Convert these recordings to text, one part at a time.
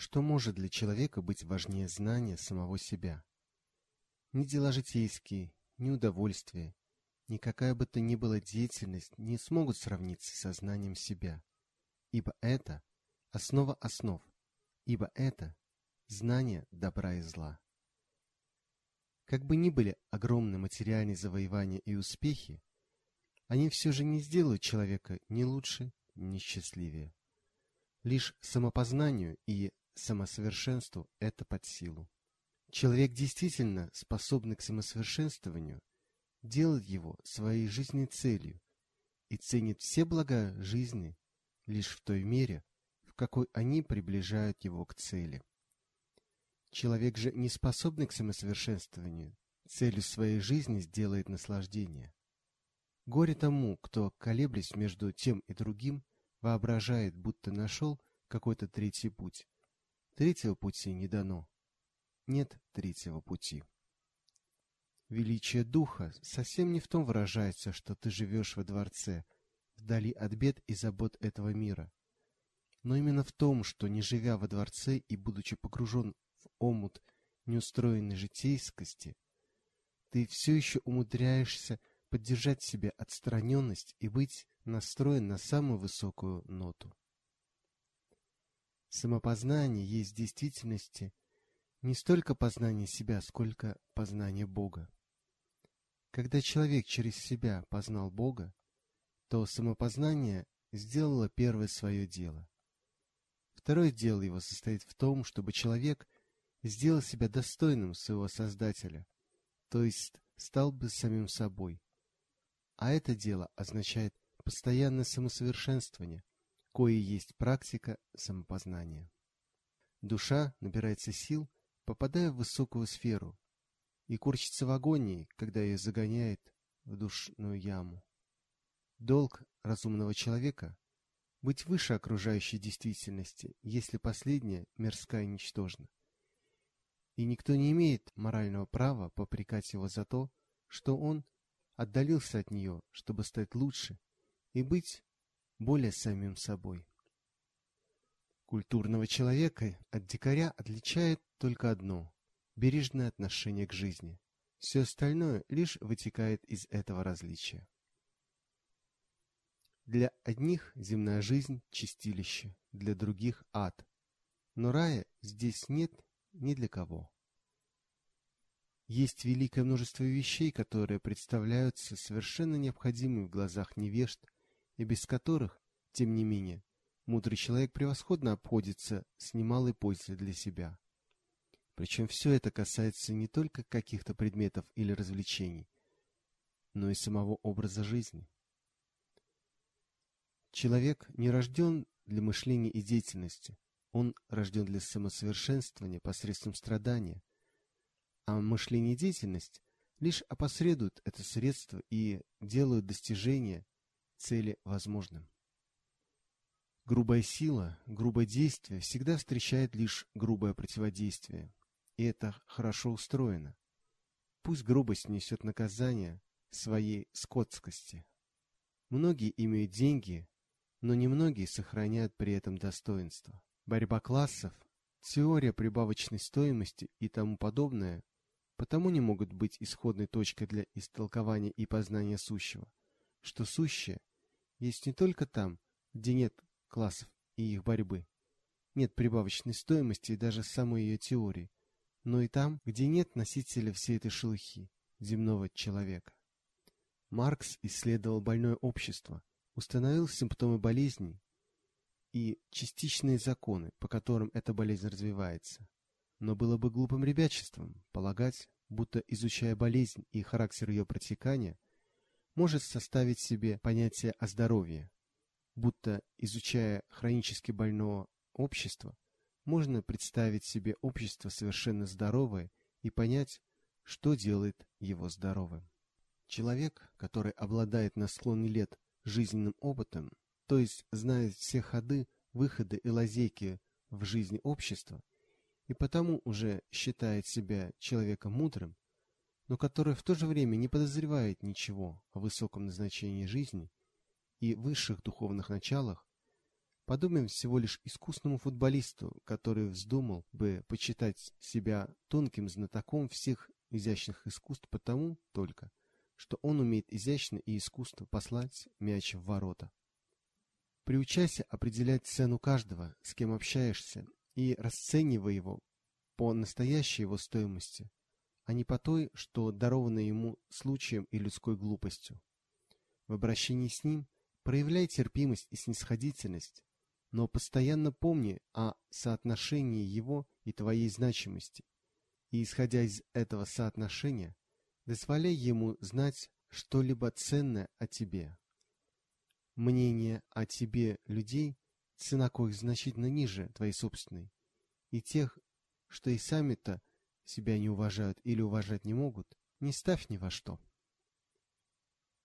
Что может для человека быть важнее знания самого себя? Ни дела житейские, ни удовольствие, ни какая бы то ни была деятельность не смогут сравниться со знанием себя, ибо это основа основ, ибо это знание добра и зла. Как бы ни были огромны материальные завоевания и успехи, они все же не сделают человека ни лучше, ни счастливее. Лишь самопознанию и самосовершенству это под силу. Человек действительно способный к самосовершенствованию, делает его своей жизненной целью и ценит все блага жизни лишь в той мере, в какой они приближают его к цели. Человек же, не способный к самосовершенствованию, целью своей жизни сделает наслаждение. Горе тому, кто, колеблясь между тем и другим, воображает, будто нашел какой-то третий путь. Третьего пути не дано. Нет третьего пути. Величие духа совсем не в том выражается, что ты живешь во дворце, вдали от бед и забот этого мира, но именно в том, что, не живя во дворце и будучи погружен в омут неустроенной житейскости, ты все еще умудряешься поддержать в себе отстраненность и быть настроен на самую высокую ноту. Самопознание есть в действительности не столько познание себя, сколько познание Бога. Когда человек через себя познал Бога, то самопознание сделало первое свое дело. Второе дело его состоит в том, чтобы человек сделал себя достойным своего Создателя, то есть стал бы самим собой. А это дело означает постоянное самосовершенствование, кое есть практика самопознания. Душа набирается сил, попадая в высокую сферу, и корчится в агонии, когда ее загоняет в душную яму. Долг разумного человека — быть выше окружающей действительности, если последняя мирская ничтожна. И никто не имеет морального права попрекать его за то, что он отдалился от нее, чтобы стать лучше и быть более самим собой. Культурного человека от дикаря отличает только одно бережное отношение к жизни. Все остальное лишь вытекает из этого различия. Для одних земная жизнь – чистилище, для других – ад. Но рая здесь нет ни для кого. Есть великое множество вещей, которые представляются совершенно необходимыми в глазах невежд, и без которых, тем не менее, мудрый человек превосходно обходится с немалой пользой для себя. Причем все это касается не только каких-то предметов или развлечений, но и самого образа жизни. Человек не рожден для мышления и деятельности, он рожден для самосовершенствования посредством страдания, а мышление и деятельность лишь опосредуют это средство и делают достижение цели возможным. Грубая сила, грубое действие всегда встречает лишь грубое противодействие и это хорошо устроено. Пусть грубость несет наказание своей скотскости. Многие имеют деньги, но немногие сохраняют при этом достоинство. Борьба классов, теория прибавочной стоимости и тому подобное потому не могут быть исходной точкой для истолкования и познания сущего, что сущее есть не только там, где нет классов и их борьбы, нет прибавочной стоимости и даже самой ее теории, но и там, где нет носителя всей этой шелухи, земного человека. Маркс исследовал больное общество, установил симптомы болезней и частичные законы, по которым эта болезнь развивается. Но было бы глупым ребячеством полагать, будто изучая болезнь и характер ее протекания, может составить себе понятие о здоровье, будто изучая хронически больного общества, можно представить себе общество совершенно здоровое и понять, что делает его здоровым. Человек, который обладает на склоне лет жизненным опытом, то есть знает все ходы, выходы и лазейки в жизни общества, и потому уже считает себя человеком мудрым, но который в то же время не подозревает ничего о высоком назначении жизни и высших духовных началах, подобен всего лишь искусному футболисту, который вздумал бы почитать себя тонким знатоком всех изящных искусств потому только, что он умеет изящно и искусство послать мяч в ворота. Приучайся определять цену каждого, с кем общаешься, и расценивай его по настоящей его стоимости, а не по той, что даровано ему случаем и людской глупостью. В обращении с ним проявляй терпимость и снисходительность, но постоянно помни о соотношении его и твоей значимости, и, исходя из этого соотношения, дозволяй ему знать что-либо ценное о тебе. Мнение о тебе людей, цена коих значительно ниже твоей собственной, и тех, что и сами-то себя не уважают или уважать не могут, не ставь ни во что.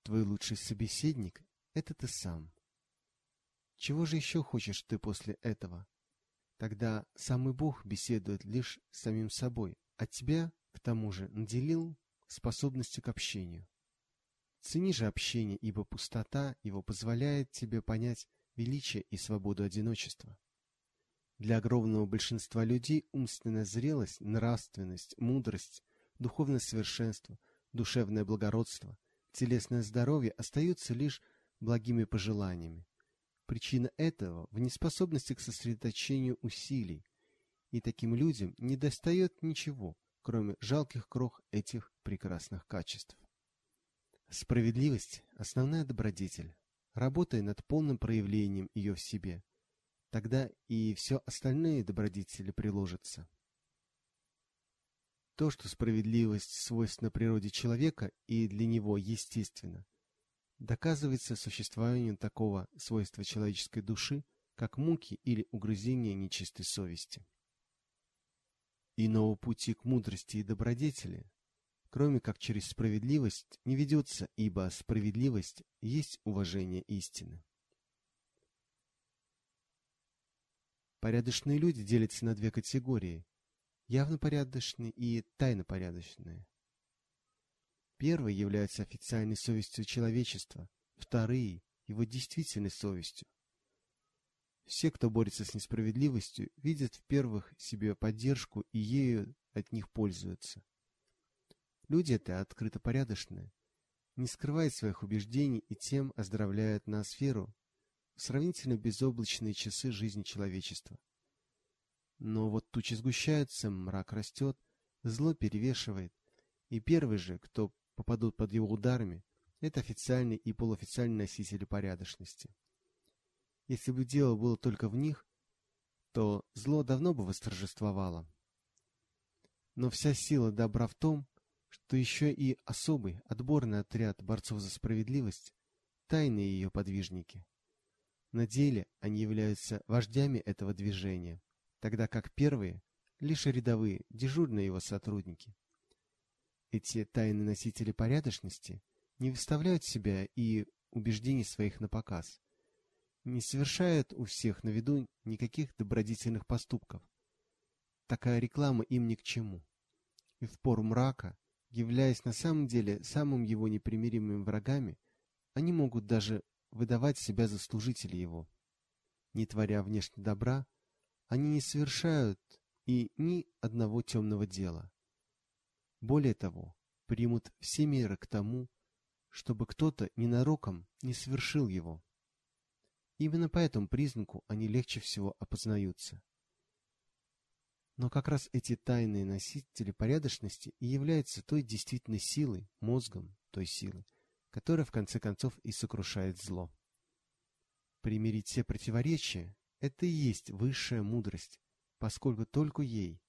Твой лучший собеседник — это ты сам. Чего же еще хочешь ты после этого? Тогда самый Бог беседует лишь с самим собой, а тебя, к тому же, наделил способностью к общению. Цени же общение, ибо пустота его позволяет тебе понять величие и свободу одиночества. Для огромного большинства людей умственная зрелость, нравственность, мудрость, духовное совершенство, душевное благородство, телесное здоровье остаются лишь благими пожеланиями. Причина этого в неспособности к сосредоточению усилий, и таким людям не достает ничего, кроме жалких крох этих прекрасных качеств. Справедливость – основная добродетель. Работай над полным проявлением ее в себе – Тогда и все остальные добродетели приложатся. То, что справедливость свойственна природе человека и для него естественно, доказывается существованием такого свойства человеческой души, как муки или угрызения нечистой совести. Иного пути к мудрости и добродетели, кроме как через справедливость, не ведется, ибо справедливость есть уважение истины. Порядочные люди делятся на две категории – явно порядочные и тайно порядочные. Первые являются официальной совестью человечества, вторые – его действительной совестью. Все, кто борется с несправедливостью, видят в первых себе поддержку и ею от них пользуются. Люди это открыто порядочные, не скрывают своих убеждений и тем оздоровляют ноосферу сравнительно безоблачные часы жизни человечества. Но вот тучи сгущаются, мрак растет, зло перевешивает, и первый же, кто попадут под его ударами, это официальные и полуофициальные носители порядочности. Если бы дело было только в них, то зло давно бы восторжествовало. Но вся сила добра в том, что еще и особый, отборный отряд борцов за справедливость, тайные ее подвижники. На деле они являются вождями этого движения, тогда как первые — лишь рядовые, дежурные его сотрудники. Эти тайные носители порядочности не выставляют себя и убеждений своих на показ, не совершают у всех на виду никаких добродетельных поступков. Такая реклама им ни к чему. И в пору мрака, являясь на самом деле самым его непримиримыми врагами, они могут даже выдавать себя за служителей его. Не творя внешне добра, они не совершают и ни одного темного дела. Более того, примут все меры к тому, чтобы кто-то ненароком не совершил его. Именно по этому признаку они легче всего опознаются. Но как раз эти тайные носители порядочности и являются той действительной силой, мозгом той силы, которая в конце концов и сокрушает зло. Примирить все противоречия – это и есть высшая мудрость, поскольку только ей,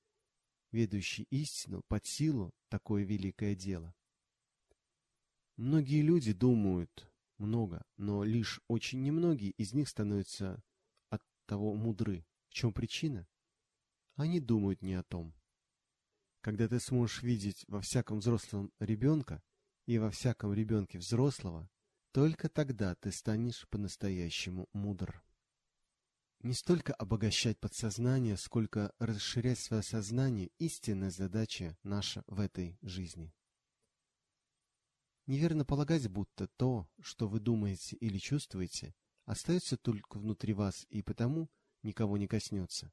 ведущей истину, под силу такое великое дело. Многие люди думают много, но лишь очень немногие из них становятся от того мудры. В чем причина? Они думают не о том. Когда ты сможешь видеть во всяком взрослом ребенка, и во всяком ребенке взрослого, только тогда ты станешь по-настоящему мудр. Не столько обогащать подсознание, сколько расширять свое сознание – истинная задача наша в этой жизни. Неверно полагать, будто то, что вы думаете или чувствуете, остается только внутри вас и потому никого не коснется.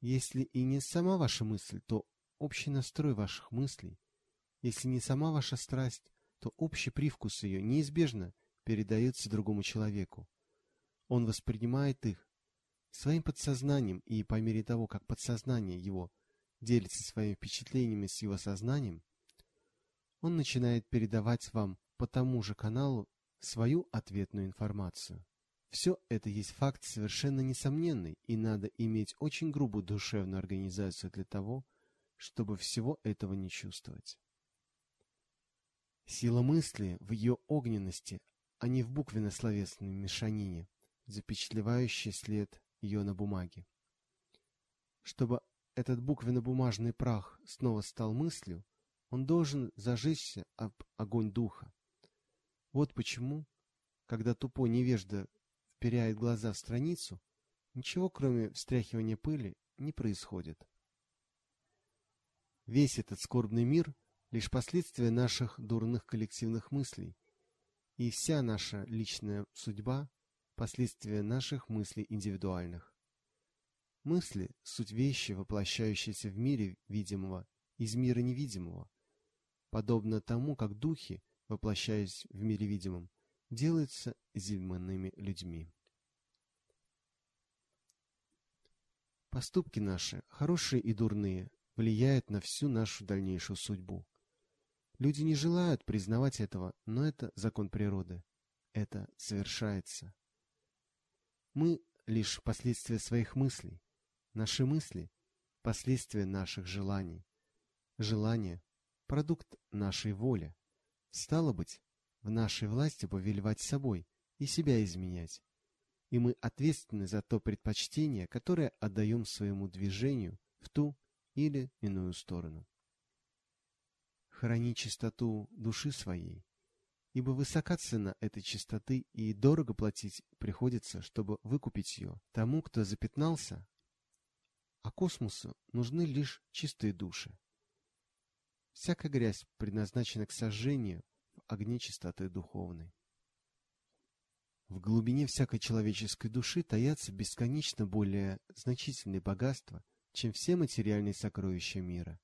Если и не сама ваша мысль, то общий настрой ваших мыслей. Если не сама ваша страсть, то общий привкус ее неизбежно передается другому человеку. Он воспринимает их своим подсознанием, и по мере того, как подсознание его делится своими впечатлениями с его сознанием, он начинает передавать вам по тому же каналу свою ответную информацию. Все это есть факт совершенно несомненный, и надо иметь очень грубую душевную организацию для того, чтобы всего этого не чувствовать. Сила мысли в ее огненности, а не в буквенно-словесной мешанине, запечатлевающей след ее на бумаге. Чтобы этот буквенно-бумажный прах снова стал мыслью, он должен зажечься об огонь духа. Вот почему, когда тупой невежда вперяет глаза в страницу, ничего кроме встряхивания пыли не происходит. Весь этот скорбный мир — лишь последствия наших дурных коллективных мыслей, и вся наша личная судьба — последствия наших мыслей индивидуальных. Мысли — суть вещи, воплощающиеся в мире видимого из мира невидимого, подобно тому, как духи, воплощаясь в мире видимом, делаются земными людьми. Поступки наши, хорошие и дурные, влияют на всю нашу дальнейшую судьбу. Люди не желают признавать этого, но это закон природы. Это совершается. Мы лишь последствия своих мыслей. Наши мысли – последствия наших желаний. Желание – продукт нашей воли. Стало быть, в нашей власти повелевать собой и себя изменять. И мы ответственны за то предпочтение, которое отдаем своему движению в ту или иную сторону. Храни чистоту души своей, ибо высока цена этой чистоты и дорого платить приходится, чтобы выкупить ее тому, кто запятнался, а космосу нужны лишь чистые души. Всякая грязь предназначена к сожжению в огне чистоты духовной. В глубине всякой человеческой души таятся бесконечно более значительные богатства, чем все материальные сокровища мира.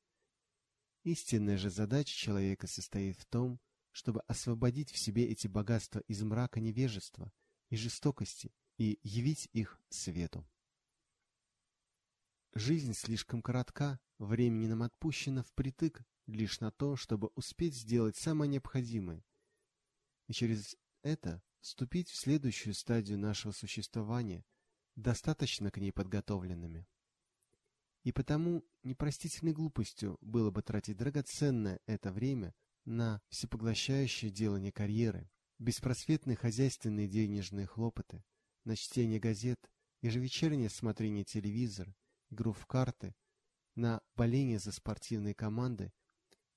Истинная же задача человека состоит в том, чтобы освободить в себе эти богатства из мрака невежества и жестокости и явить их свету. Жизнь слишком коротка, времени нам отпущено впритык лишь на то, чтобы успеть сделать самое необходимое, и через это вступить в следующую стадию нашего существования, достаточно к ней подготовленными. И потому непростительной глупостью было бы тратить драгоценное это время на всепоглощающее делание карьеры, беспросветные хозяйственные денежные хлопоты, на чтение газет, ежевечернее смотрение телевизора, игру в карты, на боление за спортивные команды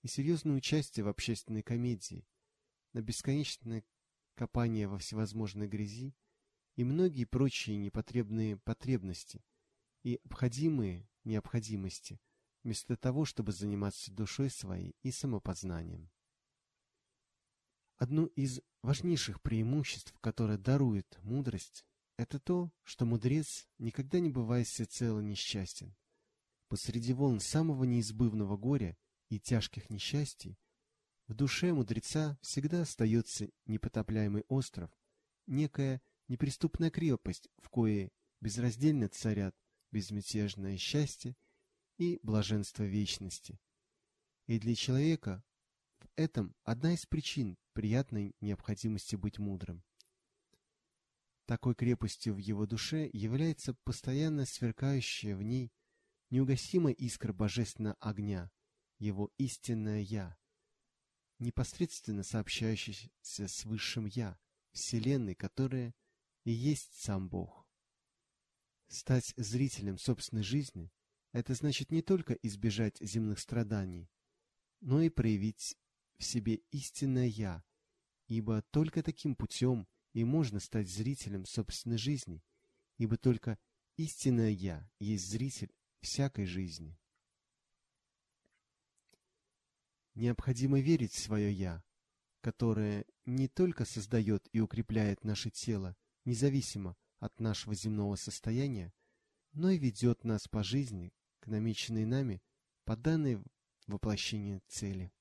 и серьезное участие в общественной комедии, на бесконечное копание во всевозможной грязи и многие прочие непотребные потребности и обходимые необходимости, вместо того, чтобы заниматься душой своей и самопознанием. Одно из важнейших преимуществ, которое дарует мудрость, это то, что мудрец никогда не бывает всецело несчастен. Посреди волн самого неизбывного горя и тяжких несчастий в душе мудреца всегда остается непотопляемый остров, некая неприступная крепость, в коей безраздельно царят безмятежное счастье и блаженство вечности. И для человека в этом одна из причин приятной необходимости быть мудрым. Такой крепостью в его душе является постоянно сверкающая в ней неугасимая искра божественного огня, его истинное «Я», непосредственно сообщающееся с Высшим Я, Вселенной, которая и есть сам Бог. Стать зрителем собственной жизни – это значит не только избежать земных страданий, но и проявить в себе истинное «я», ибо только таким путем и можно стать зрителем собственной жизни, ибо только истинное «я» есть зритель всякой жизни. Необходимо верить в свое «я», которое не только создает и укрепляет наше тело, независимо от нашего земного состояния, но и ведет нас по жизни к намеченной нами по данной воплощению цели.